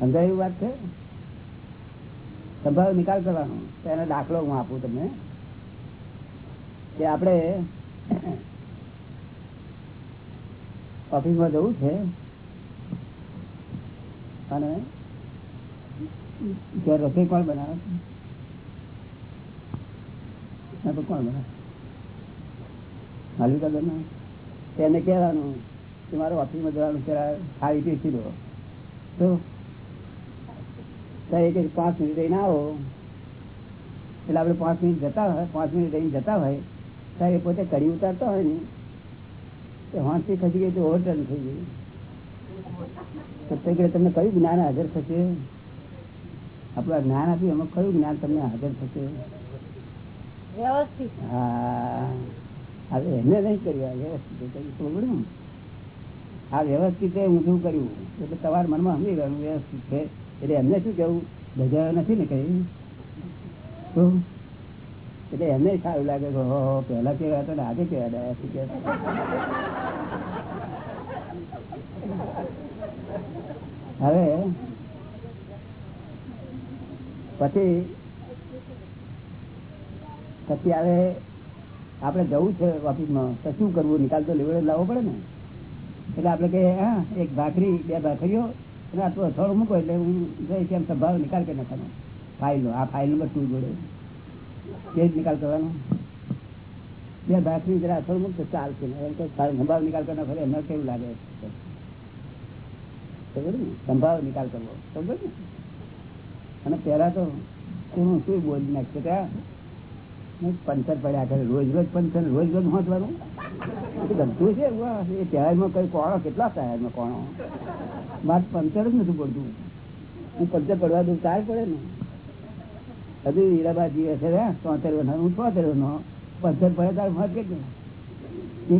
સમજાય વાત છે? સંભાવ નિકાલ કરવાનો. એનો દાખલો હું આપું તમને. કે આપણે ઓફિસમાં જવું છે. અને રસોઈ કોણ બનાવે? કોણ બનાવે? માલિકા બનાવે એને કહેવાનું કે મારે ઓફિસમાં જવાનું દો તો. એક પાંચ મિનિટ રહીને આવો. એટલે આપણે પાંચ મિનિટ જતા હોય, પાંચ મિનિટ રહીને જતા હોય. ત્યારે એ પોતે કડી ઉતારતો હોય ને તો ખસી ગઈ તો ઓવરટર્ન થઈ ગઈ તો તમને કયું જ્ઞાન હાજર થશે? આપણા જ્ઞાન આપ્યું એમાં કયું જ્ઞાન તમને હાજર થશે? વ્યવસ્થિત. હા. નહીં કર્યું વ્યવસ્થિત આ વ્યવસ્થિત હું શું કર્યું. એટલે તમારા મનમાં સમજી ગયું વ્યવસ્થિત છે. એટલે એમને શું કેવું બજાર નથી ને કઈ એટલે એમને સારું લાગે કે હો પેલા કેવા હતા ને આજે કેવા દયા હવે પછી પછી હવે આપણે જવું છે ઓફિસમાં, તો શું કરવું? નિકાલ તો લેવડે લાવવો પડે ને. એટલે આપણે કે હા, એક ભાખરી, બે ભાખરીઓ એટલે આ અથડો મૂકો, એટલે હું જઈ એમ સંભાવ નિકાલ કરી નાખવાનો. ફાઇલ, આ ફાઇલ નંબર ટુ જોડે. કે જ નિકાલ કરવાનો. બે ભાખરી જરા અથડો મૂકતો ચાલશે. સંભાવ નિકાલ કરી નાખો એમને કેવું લાગે? સંભાવ નિકાલ કરવો સમજો ને અને પેલા તો હું શું બોલી નાખશે ત્યાં પંચર પડ્યા કરે, રોજ રોજ પંચર રોજ રોજ વાંચવાનું ગમતું છે એ શહેરમાં કઈ કોણો, કેટલા શહેરમાં કોણો? મારે પંચર જ નથી પડતું. હું પંચર પડવા દઉં, ચાર પડે ને? હજુ હીરાબાજી હશે ચોતેર વર્ષ હું ચોતેર વર્ષનો. પંચર પડે તાર ફર કે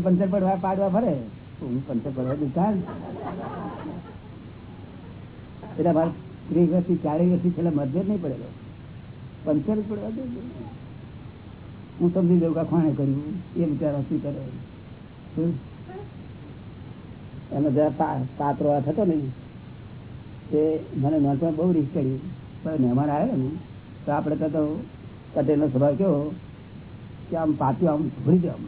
પંચર પડવા પાડવા ફરે? હું પંચર પડવા દઉં ચાર એટલે મારે ત્રીસ વર્ષથી ચાલીસ વર્ષથી છેલ્લા મધ્ય નહીં પડેલો. પંચર જ પડવા દે હું સમજી દઉં કે ખાણે કર્યું? એ બિચારા શું કરે? એનો જરા પાત્રો આ થતો ને તે મને નોંધમાં બહુ રીસ કરી પણ મહેમાન આવ્યો ને તો આપણે તો પટેલનો સ્વભાવ કેવો? કે આમ પાછું આમ ભૂલી જાવ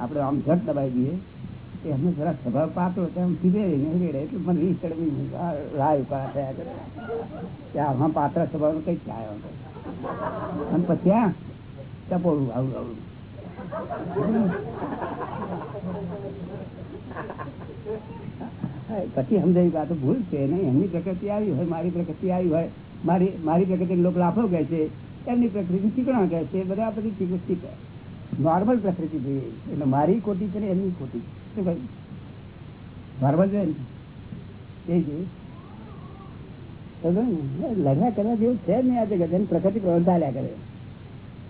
આપણે આમ ઝટ દબાઈ દઈએ. એમનો જરા સ્વભાવ પાતળો તો આમ રેડે એટલે મને રીસ ચડવી રાહ ઉકાળા થયા કરે. કે આમાં પાતળા સ્વભાવનો કઈ થાય અને પછી આ ટપોળું, આવું આવું. પછી સમજાવી વાત ભૂલ છે નહીં. એમની પ્રકૃતિ આવી હોય, મારી પ્રકૃતિ આવી હોય. મારી મારી પ્રકૃતિ લોકો લાફો કહે છે, એમની પ્રકૃતિ ચીકણા કહે છે, બધા બધી પ્રકૃતિ નોર્મલ પ્રકૃતિ જોઈએ એટલે મારી ખોટી છે ને એમની ખોટી. શું ભાઈ નોર્મલ જોઈએ એ જોઈએ લગ્ન કરવા જેવું છે જ નહીં આ જગત. એની પ્રકૃતિ પ્રવણ ચાલ્યા કરે.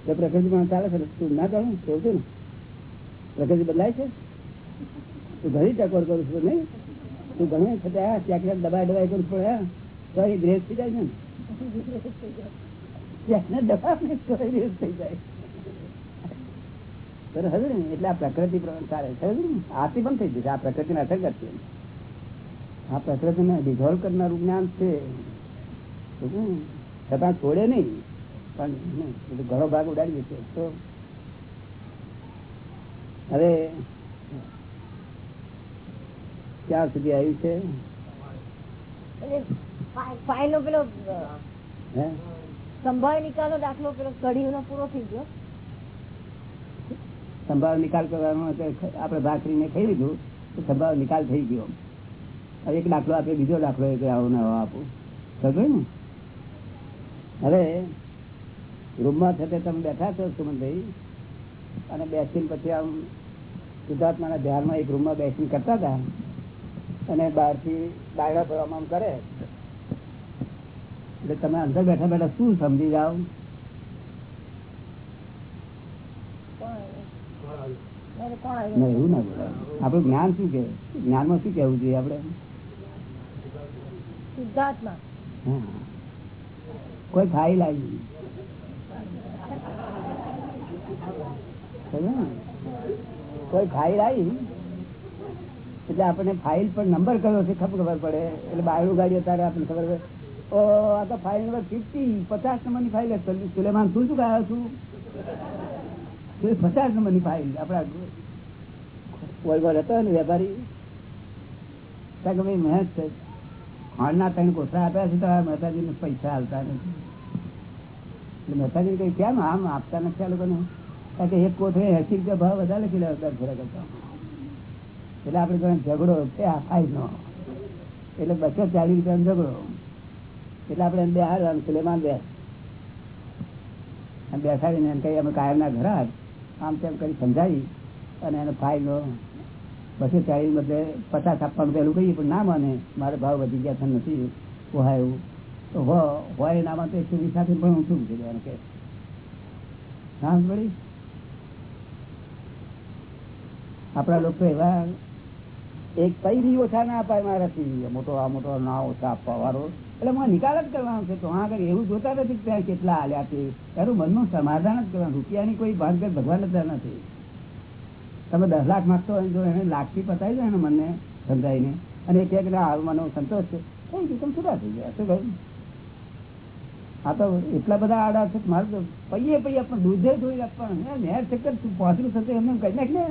જો પ્રકૃતિ પ્રવણ ચાલે છે, તું ના ચાલે કેવું છે ને? પ્રકૃતિ બદલાય છે? તું ઘણી ટકોર કરું છું, નહીં? તું ઘણી છતાં ત્યાં ક્યાંક દબાઈ દબાઈ કરું છું તો એ ગ્રેસ થઈ જાય છે ને? ત્યાં દબાવ તો થઈ જાય. બરાબર ને? એટલે આ પ્રકૃતિ ચાલે છે? આથી પણ થઈ જશે આ પ્રકૃતિને અસર કરશે આ પ્રકૃતિને ડિઝોલ્વ કરનારું જ્ઞાન છે. છતાં છોડે નહીં. પણ ઘણો ભાગ ઉડાડી દેશે. તો હવે ક્યાં સુધી આવ્યું છે? ફાઇલ નો પેલો સંભાળ નિકાલો દાખલો પેલો કઢી નો પૂરો થઈ ગયો. સંભાવ નિકાલ કરવાનો. આપણે ભાખરીને ખાઈ લીધું, તો સંભાવ નિકાલ થઈ ગયો. એક દાખલો આપે, બીજો દાખલો એક આવો નવો આપું. સમજો ને? હવે રૂમમાં થતે તમે બેઠા છો, સુમનભાઈ, અને બેસીને પછી આમ શુદ્ધાત્માના ધ્યાનમાં એક રૂમમાં બેસીને કરતા હતા, અને બહારથી ડાયરા ભરવામાં કરે. એટલે તમે અંદર બેઠા બેઠા શું સમજી જાઓ? ના, એવું ના બોલાય. આપણું જ્ઞાન શું કે જ્ઞાનમાં શું કેવું જોઈએ આપણે? કોઈ ફાઇલ આવી? કોઈ ફાઇલ આવી એટલે આપણને ફાઇલ પર નંબર કયો છે ખબર ખબર પડે. એટલે બાયડું ગાડી અત્યારે આપણને ખબર પડે. ઓ આ તો ફાઇલ નંબર ફિફ્ટી પચાસ નંબરની ફાઇલ. સુલેમાન શું શું આવ્યો છું? પચાસ નંબરની ફાઇલ આપડા વોલ્વર હતો ને વેપારી. કે ભાઈ મહેનત છે ખાંડના ત્રણ કોથળા આપ્યા છે તો આ મહેતાજીને પૈસા હાલતા નથી. મહેતાજી કઈ કેમ આમ આપતા નથી આ લોકોને? કારણ કે એક કોઠે એસી રૂપિયા ભાવ વધારે લખી લેવા દર ફેરા કરતા. એટલે આપણે જોડે ઝઘડો છે આ ફાઈલનો એટલે બસો ચાલીસ રૂપિયાનો ઝઘડો. એટલે આપણે બે હાર સુલેમાન બે બેસાડીને એમ કઈ અમે કાયમના ઘર આમ તેમ કરી સમજાવી અને એને ફાઇલનો બસો ચાલીસ બધે પચાસ આપવાનું પેલું કહીએ પણ ના માને. મારે ભાવ વધી ગયા છે નથી હોય એવું તો હો- હોય ના માટે સુધી સાથે પણ શું કીધું એને કે? હા પડી આપણા લોકો એવા એક બી ઓછા ના અપાય મારાથી મોટો આ મોટો ના ઓછા આપવા વાળો. એટલે મારે નિકાલ જ કરવાનો છે તો હા એવું જોતા નથી ત્યાં કેટલા હાલ્યા છે. એનું મનનું સમાધાન જ કરવાનું. રૂપિયાની કોઈ ભાનગર ભગવાન જ નથી. તમે દસ લાખ માગતો હોય જો એને લાખથી પતાવી દો એને મને સમજાવીને. અને એ કહે કે હાલ મને સંતોષ છે. થઈ ગયું છૂટા થઈ ગયા. શું કહ્યું? આ તો એટલા બધા આડા છે મારે તો પૈયે પૈયે પણ દૂધે ધોઈ આપવાનું હે, નહેર ચક્કર પહોંચલું થશે એમને કહી નાખ ને.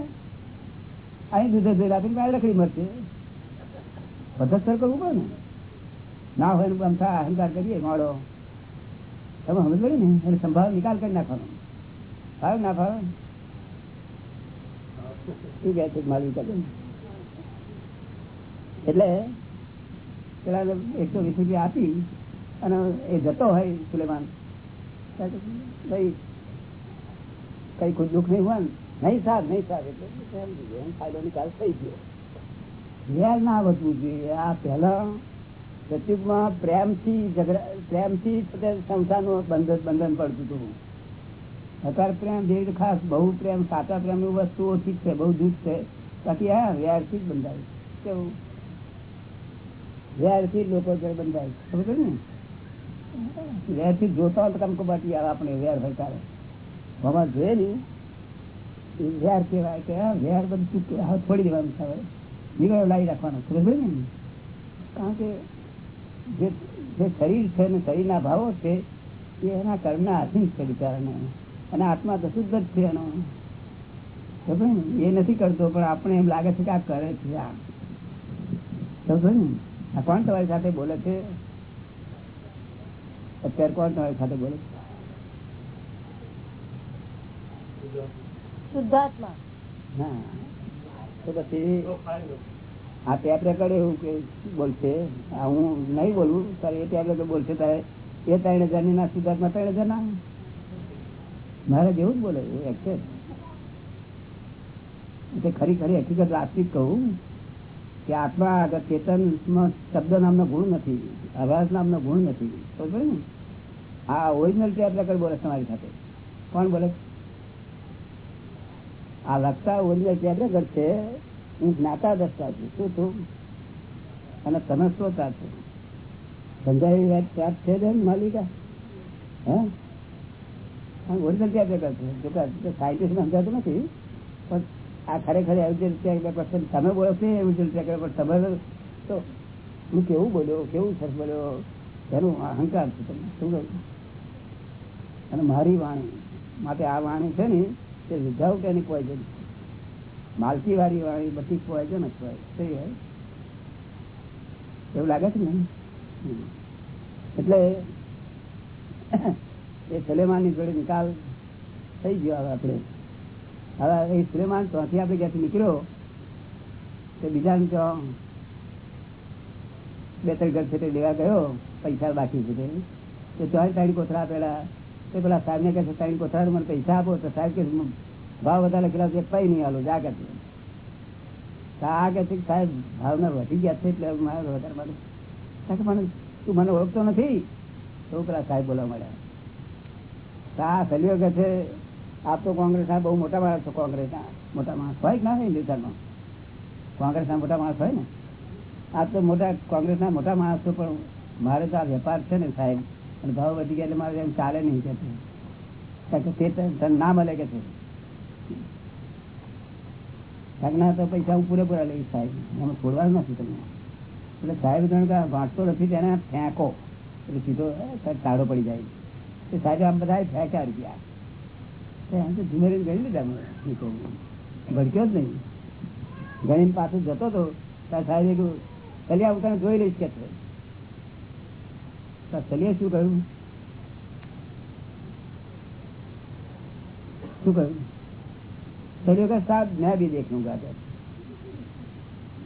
અહીં દૂધે દૂધ આપીને મારે લકડી મળશે પદ્ધતસર કરવું પડે ને. ના હોય એનું આમ અહંકાર કરીએ, માળો. તમે સમજ પડે ને? એને સંભાવ નિકાલ કરી નાખવાનો. ફાવે ના ફાવે? શું કહે છે માલ વિકાસ એટલે પેલા એકસો વીસ રૂપિયા આપી અને એ જતો હોય સુલેમાન. ભાઈ કઈ કોઈ દુઃખ નહીં હોય ને? નહીં સાહેબ નહીં સાહેબ, એટલે ના વધવું જોઈએ. આ પહેલા સતયુગમાં પ્રેમથી ઝઘડા, પ્રેમથી પોતે સંસારનું બંધન બંધન પડતું હતું. અત્યારે પ્રેમ જે ખાસ, બહુ પ્રેમ, સાચા પ્રેમની વસ્તુ ઓછી છે, બહુ જૂથ છે. બાકી હા વ્યારથી જ બંધાય કેવું? વ્યારથી લોકો બંધાય ખબર છે ને? વેરથી જોતા હોય તો કમકો બાટી આવે આપણે વ્યાર ત્યારે. ભગવાન જોઈએ ને વેર કહેવાય કે વેર બધું છોડી દેવાનું છે નીકળો લાવી રાખવાનો. ખબર ને? કારણ કે જે જે શરીર છે ને શરીરના ભાવો છે એ એના કર્મના આધીન છે બિચારાને. અને આત્મા તો શુદ્ધ જ છે એનો. ખબર ને? એ નથી કરતો પણ આપણે એમ લાગે છે કે આ કરે છે આ. ખબર ને? આ કોણ તમારી સાથે બોલે છે? અત્યારે કોણ તમારી સાથે બોલે છે? શુદ્ધાત્મા. ખરી ખરી હકીકત વાતચીત કહું કે આત્મા આગળ ચેતન શબ્દ નામનો ગુણ નથી અવાજ નામનો ગુણ નથી. બરોબર ને? આ ઓરિજિનલ ટેપ રેકર્ડ બોલે તમારી સાથે. કોણ બોલે? છે? આ લખતા ઓરિજિનલ રેકર્ડ છે. હું જ્ઞાતા દસતા છું. શું છું? અને તમે શ્રોતા છો. સમજાવી વાત વાત છે જ માલિકા? હે? ઓરિજિનલ રેકર્ડ છે. જો સાયન્ટિસ્ટ સમજાતું નથી. પણ આ ખરેખર એવું છે તમે બોલો છો એવું છે પણ તમે તો હું કેવું બોલ્યો? કેવું સર બોલ્યો? એનું અહંકાર છે તમને. શું કહ્યું અને મારી વાણી. માટે આ વાણી છે ને તે વિધાઉટ એની પોઈઝન માલકી વાળી વાળી બધી પોઈઝન જ હોય. એવું લાગે છે ને? એટલે એ સલેમાનની જોડે નિકાલ થઈ ગયો હવે આપણે. હવે એ સુલેમાન ત્યાંથી આપણે ક્યાંથી નીકળ્યો તે બીજાને ત્યાં બે ત્રણ ઘર છે તે લેવા ગયો, પૈસા બાકી છે. તે તો ત્યાં ત્રણ કોથળા આપેલા તે પેલા સાહેબ ને કહે ત્રણ કોથળા મને પૈસા આપો. તો સાહેબ કે ભાવ વધારે લખેલા છે, કઈ નહીં હાલો, જા કે આ કે, સાહેબ, ભાવના વધી ગયા છે, એટલે મારે વધારે મારે કે, મને, તું મને ઓળખતો નથી? તો પેલા સાહેબ બોલવા મળ્યા આ સલીઓ કે છે, આપ તો કોંગ્રેસના બહુ મોટા માણસ છો, કોંગ્રેસના મોટા માણસ હોય કે ના હોય હિન્દુસ્તાનમાં? કોંગ્રેસના મોટા માણસ હોય ને. આપ તો મોટા, કોંગ્રેસના મોટા માણસ છો, પણ મારે તો આ વેપાર છે ને સાહેબ. અને ભાવ વધી ગયા એટલે મારે એમ ચાલે નહીં કે ના મળે કે છે ના તો પૈસા હું પૂરેપૂરા લઈશ સાહેબ. એમાં છોડવાનું નથી તમને. એટલે સાહેબ જાણે વાંચતો નથી, તેને ફેંકો. એટલે સીધો ટાળો પડી જાય. તે સાહેબ આમ બધા ફેંક્યા રૂપિયા. એમ તો ધીમે ધીમે ગણી લીધા? ભડક્યો જ નહીં. ગણીને પાછો જતો હતો ત્યાં સાહેબ કલ્યા, હું તને જોઈ લઈશ કે સલિયે શું કહ્યું? શું કહ્યું? સલીઓ કે સાહેબ, મેં બી દેખ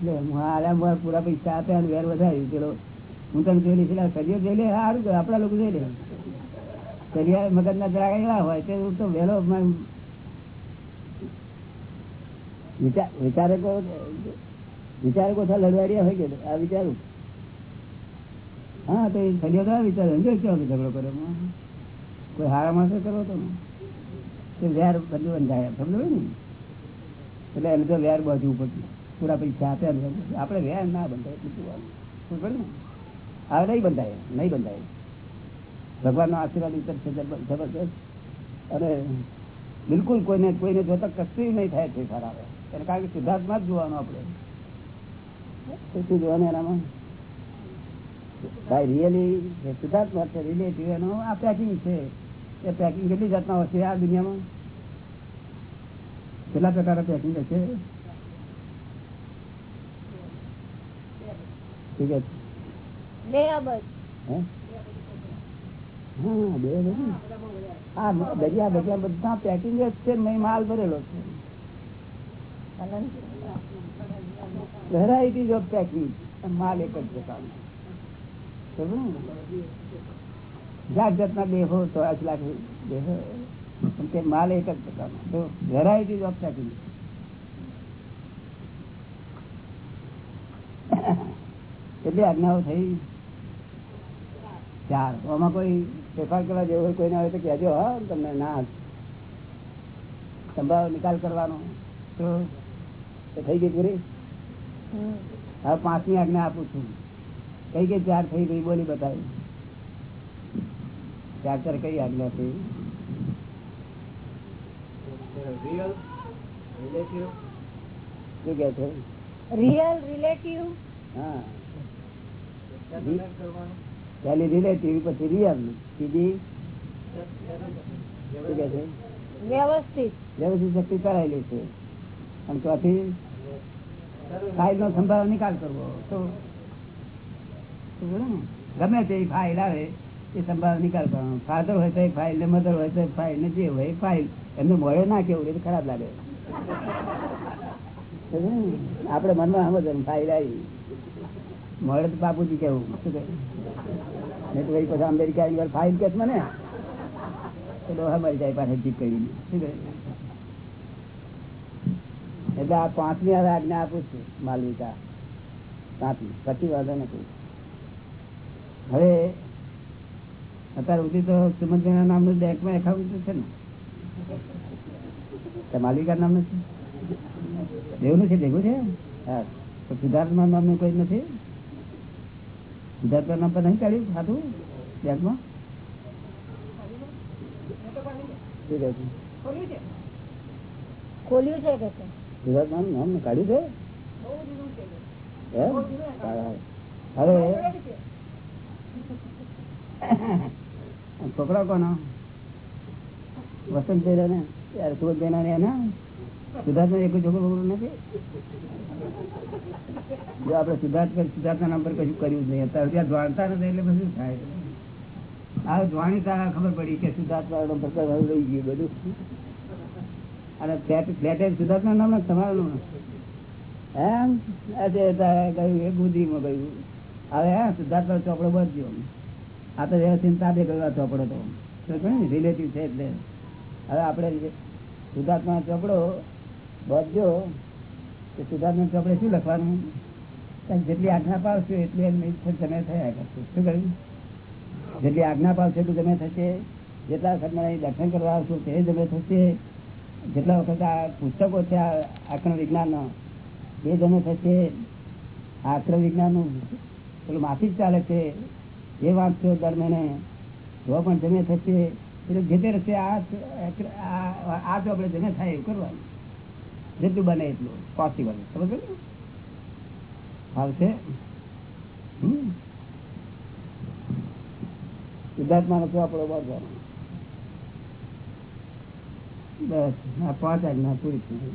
એટલે હું આલ્યા પૂરા પૈસા આપ્યા વેર વધાર્યું ચલો હું તને જોઈ લઈશ, એટલે જોઈ લે સારું આપડા લોકો જોઈ લે. સલિયા મગજ ના જરા એવા હોય તે હું તો વહેલો વિચારકો વિચારકો લડવાડિયા હોય કે આ વિચારું. હા, તો એ સલિયો કયા વિચાર સમજો કેવો ઝઘડો કર્યો કોઈ હારા માણસે કરો તો? ને વેર બધું બંધાય સમજો ને? એટલે એને તો વેર બાજુ પડતી પૂરા પૈસા આપ્યા આપણે વેર ના બંધાય, એટલું. ખબર ને? હવે નહીં બંધાય નહીં બંધાય. ભગવાનનો આશીર્વાદ ઉત્તર છે જબરજસ્ત. અને બિલકુલ કોઈને કોઈને જોતા કશું નહીં થાય છે ખરાબ એને કારણ કે સિદ્ધાર્થમાં જ જોવાનું આપણે. શું જોવાનું એનામાં? ભાઈ રિયલી સિદ્ધાર્થમાં છે રિલેટિવ એનો આ પેકિંગ છે. એ પેકિંગ કેટલી જાતના હોય છે આ દુનિયામાં? કેટલા પ્રકારના પેકિંગ હશે? ઠીક છે. બે હા? બે દરિયા દરિયા બધા પેકિંગ જ છે નહીં માલ ભરેલો છે. વેરાયટીઝ ઓફ પેકિંગ માલ એક જ પ્રકારનો? જાત જાતના દેહો તો આજ લાખ દેહો. પણ તે માલ એક જ પ્રકારનો. વેરાયટી ઓફ પેકિંગ આજ્ઞાઓ થઈ. ચાર. આમાં કોઈ ફેરફાર કરવા જેવો હોય કોઈને આવે તો કહેજો હા તમને ના સંભાવ નિકાલ કરવાનો. તો તો થઈ ગઈ પૂરી? હવે પાંચમી આજ્ઞા આપું છું. કઈ કઈ ચાર થઈ ગઈ બોલી બતાવી. ચાર ચાર કઈ આજ્ઞા થઈ? શું કે છે? રિયલ રિલેટિવ હા. પહેલી રિલેટિવ પછી રિયલ બીજી? શું કે છે? વ્યવસ્થિત. વ્યવસ્થિત શક્તિ કરાયેલી છે. અને ચોથી? ફાઇલ નો સંભાવ નિકાલ કરવો. તો તો બોલો ને? ગમે તે ફાઇલ આવે, એ સંભાળ નિકાલ કરવાનો. ફાધર હોય તો એ ફાઇલ ને મધર હોય તો એ ફાઇલ ને જે હોય એ ફાઇલ એમને મળે ના કેવું એ ખરાબ લાગે. આપડે મનમાં સમજ ફાઇલ આવી. મળે તો બાપુજી કેવું? શું નહીં અમેરિકા ફાઇલ કે મને. તો ડોહા જાય પાસે જીત કરીને. એટલે આ પાંચમી આજ્ઞા આપું છું, માલવિકા. પાંચમી, પછી વાંધો નથી. હવે અત્યાર સુધી તો સુમંત્રીના નામનું બેંકમાં એકાઉન્ટ છે ને. માલિકા નામ નામનું છે દેવનું છે ભેગું છે હા. તો સિદ્ધાર્થમાં નામનું કોઈ નથી? સિદ્ધાર્થ નામ પર નહીં કાઢ્યું ખાતું બેંકમાં? ખોલ્યું છે કે છે? નામ નામ કાઢ્યું છે? હવે છોકરા કોનો? વસંત ને? સુરત બેના ને સિદ્ધાર્થ એક છોકરો છોકરો નથી? જો આપડે સિદ્ધાર્થ સિદ્ધાર્થ નામ પર કશું કર્યું નહીં. અત્યારે ત્યાં જાણતા નથી, એટલે બધું થાય? આ જાણી તારા ખબર પડી કે સિદ્ધાર્થ વાળો કરવાનું રહી ગયું બધું. અને ફ્લેટ સિદ્ધાર્થ નામ જ તમારું એમ? આજે કહ્યું એ બુદ્ધિમાં કહ્યું હવે હા સિદ્ધાર્થ ચોપડો બધ્યો આ તો વ્યવસ્થિત તાબે કરવા ચોપડો તો. રિલેટિવ છે એટલે? હવે આપણે સુધાર્થમાં ચોપડો બધો કે સુધાર્થમાં ચોપડે શું લખવાનું? જેટલી આજ્ઞા પાવશો એટલી તમે થયા કરશો. શું કહ્યું? જેટલી આજ્ઞા પાવશો એટલું તમે થશે, જેટલા વખત મને દર્શન કરવા આવશો તે તમે થશે, જેટલા વખત આ પુસ્તકો છે, આ આક્રમ વિજ્ઞાન એ જમે થશે. આક્રમ વિજ્ઞાનનું પેલું માસિક ચાલે છે એ વાંચશો દર મહિને તો પણ જમે થશે, એટલે જે તે રસ્તે આ આ આપણે જમે થાય એવું કરવાનું. જેટલું બને એટલું પોસિબલ સમજ આવશે. સિદ્ધાર્થમાં નથી આપણો બાંધવાનો બસ, આ પાંચ આજ્ઞા પૂરી થઈ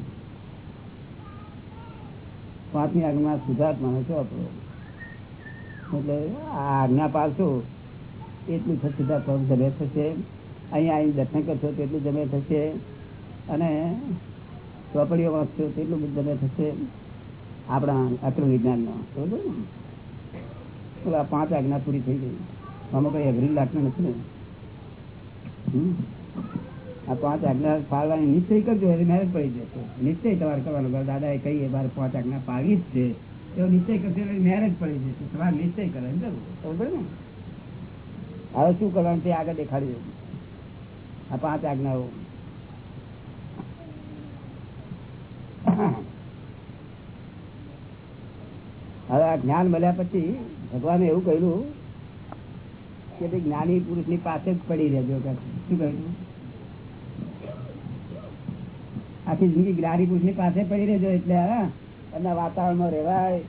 પાંચમી આજ્ઞા સિદ્ધાર્થમાં નથી આપણો. એટલે આ આજ્ઞા પાડશો એટલું થશે સિદ્ધાર્થ જમે થશે. અહીંયા અહીં દર્શન કરશો તેટલું જમે થશે. અને ચોપડીઓ વાંચશો તેટલું બધું જમે થશે. આપણા અક્ર વિજ્ઞાનનો બરોબર? ને પાંચ આજ્ઞા પૂરી થઈ ગઈ. આમાં કઈ અઘરી લાગતું નથી ને. આ પાંચ આજ્ઞા પાળવાની નિશ્ચય કરજો એટલે મેરેજ પડી જશે. નિશ્ચય તમારે કરવાનો. દાદા એ કહીએ મારે પાંચ આજ્ઞા પાડી જ છે. હવે શું કરવાનું તે આગળ દેખાડી દઉં આ પાંચ આજ્ઞાઓ. હવે આ જ્ઞાન મળ્યા પછી ભગવાને એવું કહ્યું કે ભાઈ જ્ઞાની પુરુષની પાસે જ પડી રહેજો શું કહ્યું? આખી જિંદગી જ્ઞાની પુરુષની પાસે પડી રહેજો એટલે, હા? એમના વાતાવરણમાં રહેવાય.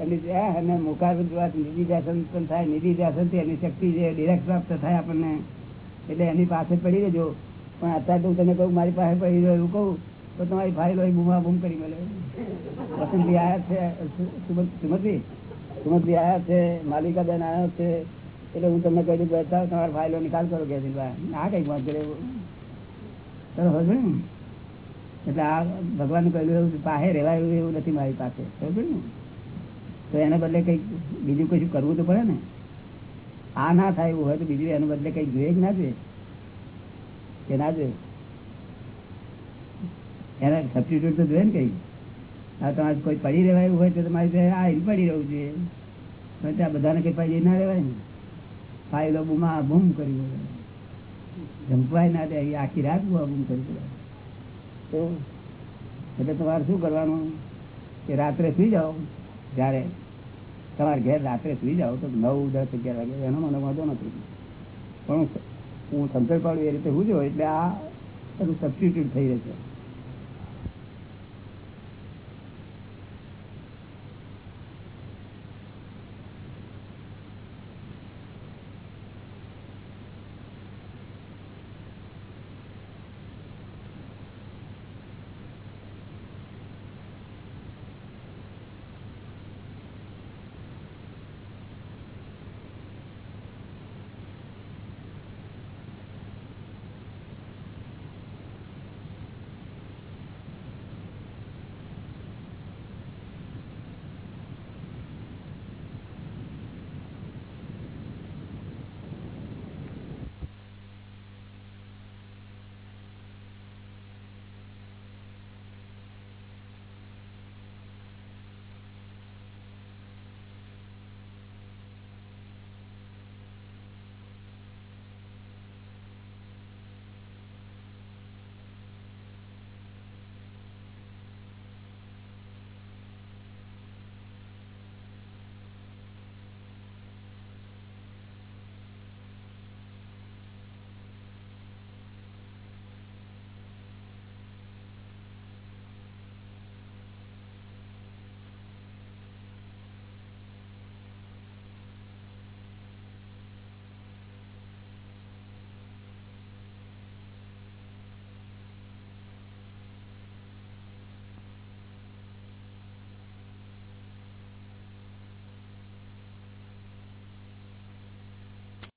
એની હા, અને મુખાર નિધિ ધ્યાસન પણ થાય નિધિ ધ્યાસનથી એની શક્તિ જે ડિરેક્ટ પ્રાપ્ત થાય આપણને. એટલે એની પાસે પડી રહેજો. પણ અત્યારે હું તને કહું મારી પાસે પડી રહ્યો એવું કહું તો તમારી ફાઇલ હોય બૂમા બૂમ કરી મળે. વસંતભાઈ આયા છે સુમત- સુમતભાઈ સુમતભાઈ આયા છે માલિકા બેન આવ્યા છે. એટલે હું તમને કહી દઉં તમારી ફાઇલો નિકાલ કરો કે આ કઈ વાત કરે બરોબર હશે ને? એટલે આ ભગવાન કહેલું એવું પાસે રહેવાય એવું નથી મારી પાસે. બરોબર ને? તો એને બદલે કંઈક બીજું કશું કરવું તો પડે ને? આ ના થાય એવું હોય તો બીજું એના બદલે કંઈક જોઈએ જ ના જોઈએ? કે ના જોઈએ? એના સબસ્ટિટ્યુટ તો જોઈએ ને કઈ આ તમારે કોઈ પડી રહેવાયું હોય તો તમારી આ પડી રહેવું જોઈએ. પણ ત્યાં બધાને કઈ પડી ના રહેવાય ને? ફાઇલો બુમા બૂમ કરી જંપવાય ના દે, આખી રાત બુમા બૂમ કરી તો એટલે તમારે શું કરવાનું? કે રાત્રે સુઈ જાઓ જ્યારે તમારે ઘેર રાત્રે સુઈ જાઓ તો નવ, દસ, અગિયાર વાગે એનો મને વાંધો નથી. પણ હું સમજણ પાડું એ રીતે હું જો એટલે આ એનું સબસ્ટિટ્યુટ થઈ રહે છે